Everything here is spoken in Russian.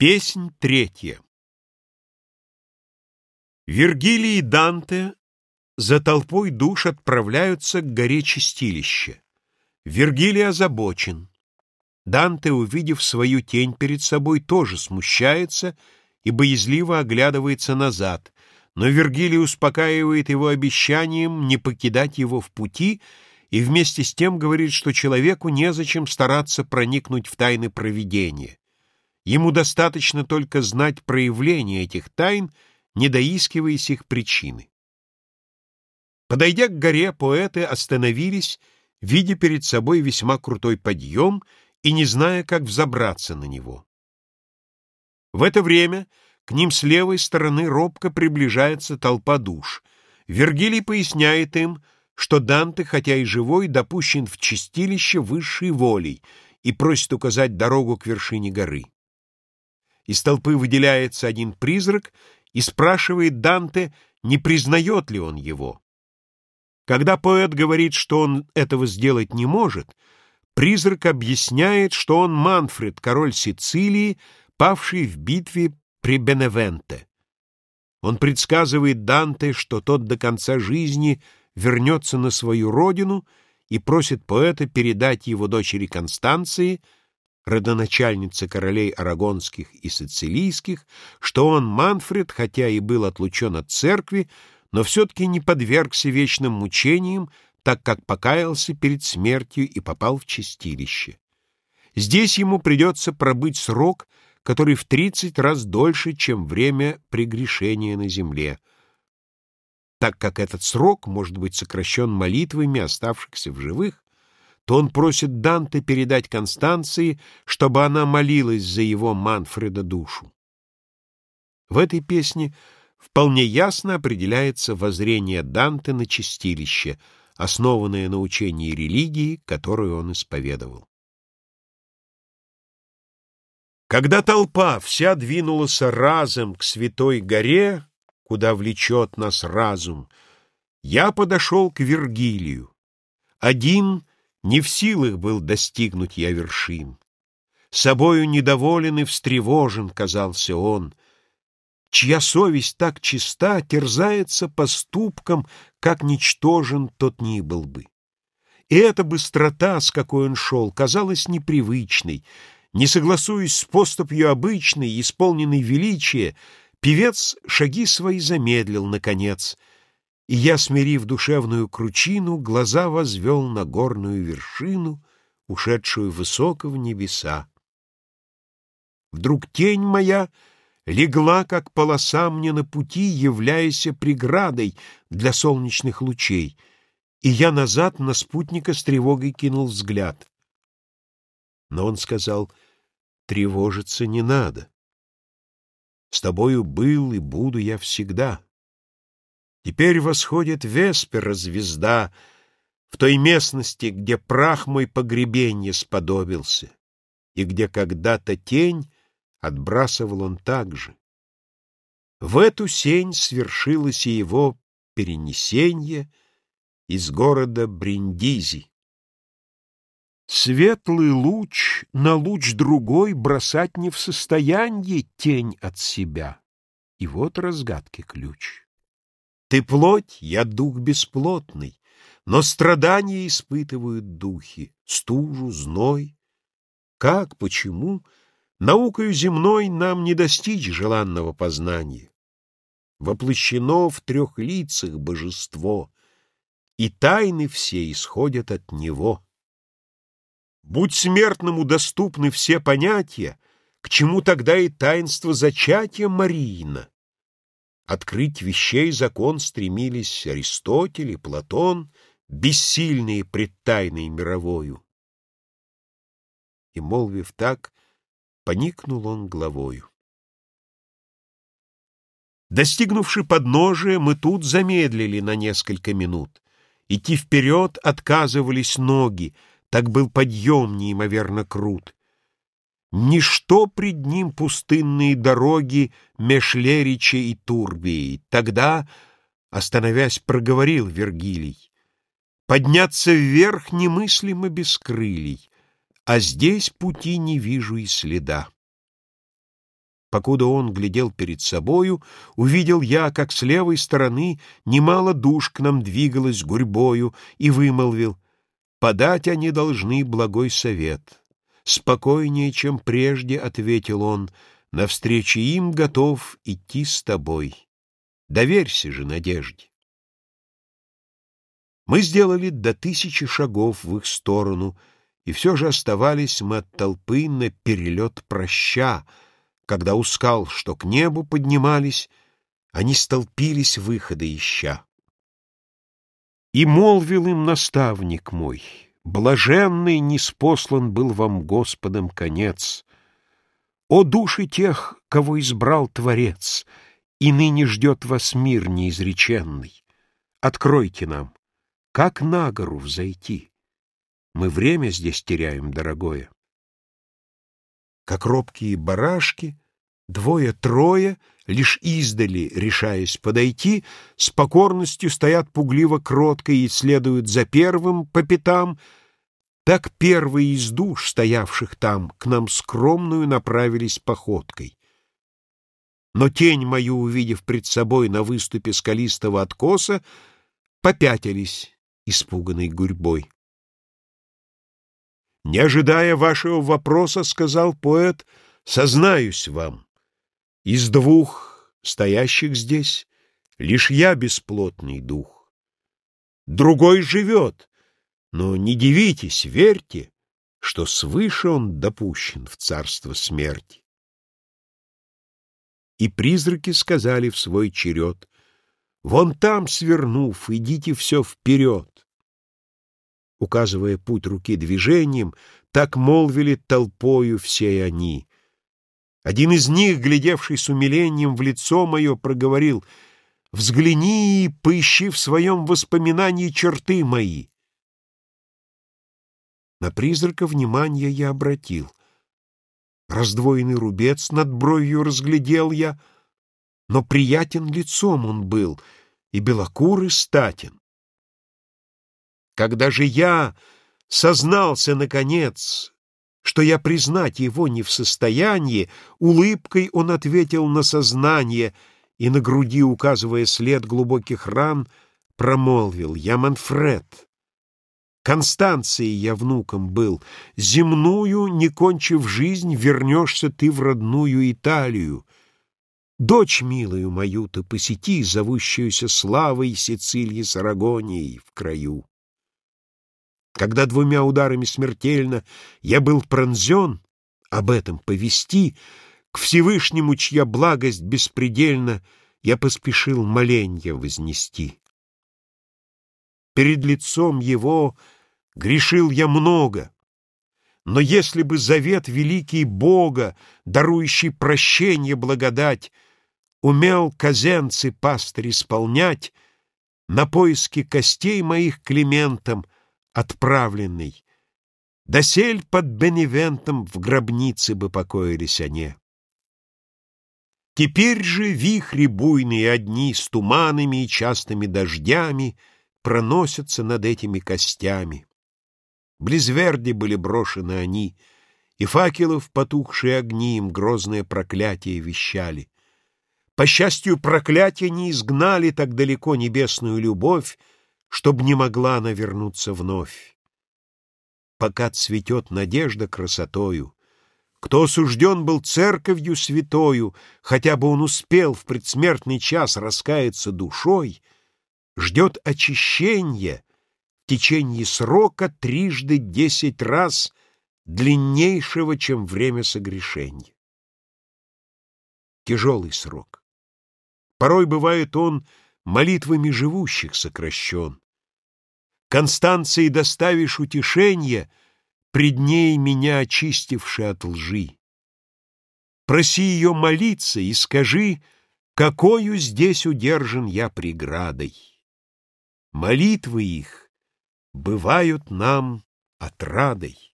Песнь третья Вергилий и Данте за толпой душ отправляются к горе Чистилище. Вергилий озабочен. Данте, увидев свою тень перед собой, тоже смущается и боязливо оглядывается назад, но Вергилий успокаивает его обещанием не покидать его в пути и вместе с тем говорит, что человеку незачем стараться проникнуть в тайны провидения. Ему достаточно только знать проявление этих тайн, не доискиваясь их причины. Подойдя к горе, поэты остановились, видя перед собой весьма крутой подъем и не зная, как взобраться на него. В это время к ним с левой стороны робко приближается толпа душ. Вергилий поясняет им, что Данте, хотя и живой, допущен в чистилище высшей волей и просит указать дорогу к вершине горы. Из толпы выделяется один призрак и спрашивает Данте, не признает ли он его. Когда поэт говорит, что он этого сделать не может, призрак объясняет, что он Манфред, король Сицилии, павший в битве при Беневенте. Он предсказывает Данте, что тот до конца жизни вернется на свою родину и просит поэта передать его дочери Констанции — родоначальницы королей арагонских и сицилийских, что он, Манфред, хотя и был отлучен от церкви, но все-таки не подвергся вечным мучениям, так как покаялся перед смертью и попал в чистилище. Здесь ему придется пробыть срок, который в тридцать раз дольше, чем время прегрешения на земле, так как этот срок может быть сокращен молитвами оставшихся в живых, то он просит Данте передать Констанции, чтобы она молилась за его Манфреда душу. В этой песне вполне ясно определяется воззрение Данте на чистилище, основанное на учении религии, которую он исповедовал. Когда толпа вся двинулась разом к святой горе, куда влечет нас разум, я подошел к Вергилию. Один не в силах был достигнуть я вершин. Собою недоволен и встревожен казался он, Чья совесть так чиста, терзается поступком, Как ничтожен тот ни был бы. И эта быстрота, с какой он шел, казалась непривычной, Не согласуясь с поступью обычной, исполненной величия, Певец шаги свои замедлил, наконец — и я, смирив душевную кручину, Глаза возвел на горную вершину, Ушедшую высоко в небеса. Вдруг тень моя легла, как полоса мне на пути, Являясь преградой для солнечных лучей, И я назад на спутника с тревогой кинул взгляд. Но он сказал, тревожиться не надо. С тобою был и буду я всегда. Теперь восходит Веспера звезда В той местности, где прах мой погребенье сподобился, И где когда-то тень отбрасывал он также. В эту сень свершилось и его перенесение Из города Бриндизи. Светлый луч на луч другой Бросать не в состоянии тень от себя. И вот разгадки ключ. Ты плоть, я дух бесплотный, но страдания испытывают духи, стужу, зной. Как, почему, наукою земной нам не достичь желанного познания? Воплощено в трех лицах божество, и тайны все исходят от него. Будь смертному доступны все понятия, к чему тогда и таинство зачатия Марина? Открыть вещей закон стремились Аристотель и Платон, бессильные пред тайной мировою. И, молвив так, поникнул он головою. Достигнувши подножия, мы тут замедлили на несколько минут. Идти вперед отказывались ноги, так был подъем неимоверно крут. Ничто пред ним пустынные дороги меж Лерича и Турбией. Тогда, остановясь, проговорил Вергилий, «Подняться вверх немыслимо без крылий, а здесь пути не вижу и следа». Покуда он глядел перед собою, увидел я, как с левой стороны немало душ к нам двигалось гурьбою, и вымолвил, «Подать они должны благой совет». «Спокойнее, чем прежде», — ответил он, — «навстречу им готов идти с тобой. Доверься же надежде». Мы сделали до тысячи шагов в их сторону, и все же оставались мы от толпы на перелет проща, когда у скал, что к небу поднимались, они столпились выхода ища. И молвил им наставник мой, блаженный неспослан был вам Господом конец. О души тех, кого избрал Творец, и ныне ждет вас мир неизреченный. Откройте нам, как на гору взойти? Мы время здесь теряем, дорогое как робкие барашки, двое-трое, лишь издали, решаясь подойти, с покорностью стоят пугливо кротко и следуют за первым по пятам, так первые из душ, стоявших там, к нам скромную направились походкой. Но тень мою, увидев пред собой на выступе скалистого откоса, попятились испуганной гурьбой. «Не ожидая вашего вопроса, — сказал поэт, — сознаюсь вам. Из двух стоящих здесь лишь я бесплотный дух. Другой живет, но не дивитесь, верьте, что свыше он допущен в царство смерти. И призраки сказали в свой черед, «Вон там, свернув, идите все вперед». Указывая путь руки движением, так молвили толпою все они. Один из них, глядевший с умилением в лицо мое, проговорил «Взгляни и поищи в своем воспоминании черты мои». На призрака внимание я обратил. Раздвоенный рубец над бровью разглядел я, но приятен лицом он был и белокур статен. Когда же я сознался, наконец, что я признать его не в состоянии, улыбкой он ответил на сознание и на груди, указывая след глубоких ран, промолвил «Я Манфред». Констанции я внуком был, земную, не кончив жизнь, вернешься ты в родную Италию. Дочь милую мою ты посети, зовущуюся славой Сицилии с Арагонией в краю. Когда двумя ударами смертельно я был пронзен, об этом повести, к Всевышнему, чья благость беспредельна, я поспешил моленья вознести. Перед лицом его грешил я много, но если бы завет великий Бога, дарующий прощение благодать, умел казенцы пастырь исполнять, на поиски костей моих Климентом — отправленный. Досель под Беневентом в гробнице бы покоились они. Теперь же вихри буйные одни с туманами и частыми дождями проносятся над этими костями. Близ Верди были брошены они, и факелов потухшие огни им грозное проклятие вещали. По счастью, проклятия не изгнали так далеко небесную любовь, чтоб не могла она вернуться вновь. Пока цветет надежда красотою, кто осужден был церковью святою, хотя бы он успел в предсмертный час раскаяться душой, ждет очищения в течение срока трижды десять раз длиннейшего, чем время согрешения. Тяжелый срок. Порой бывает он молитвами живущих сокращен. Констанции доставишь утешение, пред ней меня очистивши от лжи. Проси ее молиться и скажи, какою здесь удержан я преградой. Молитвы их бывают нам отрадой.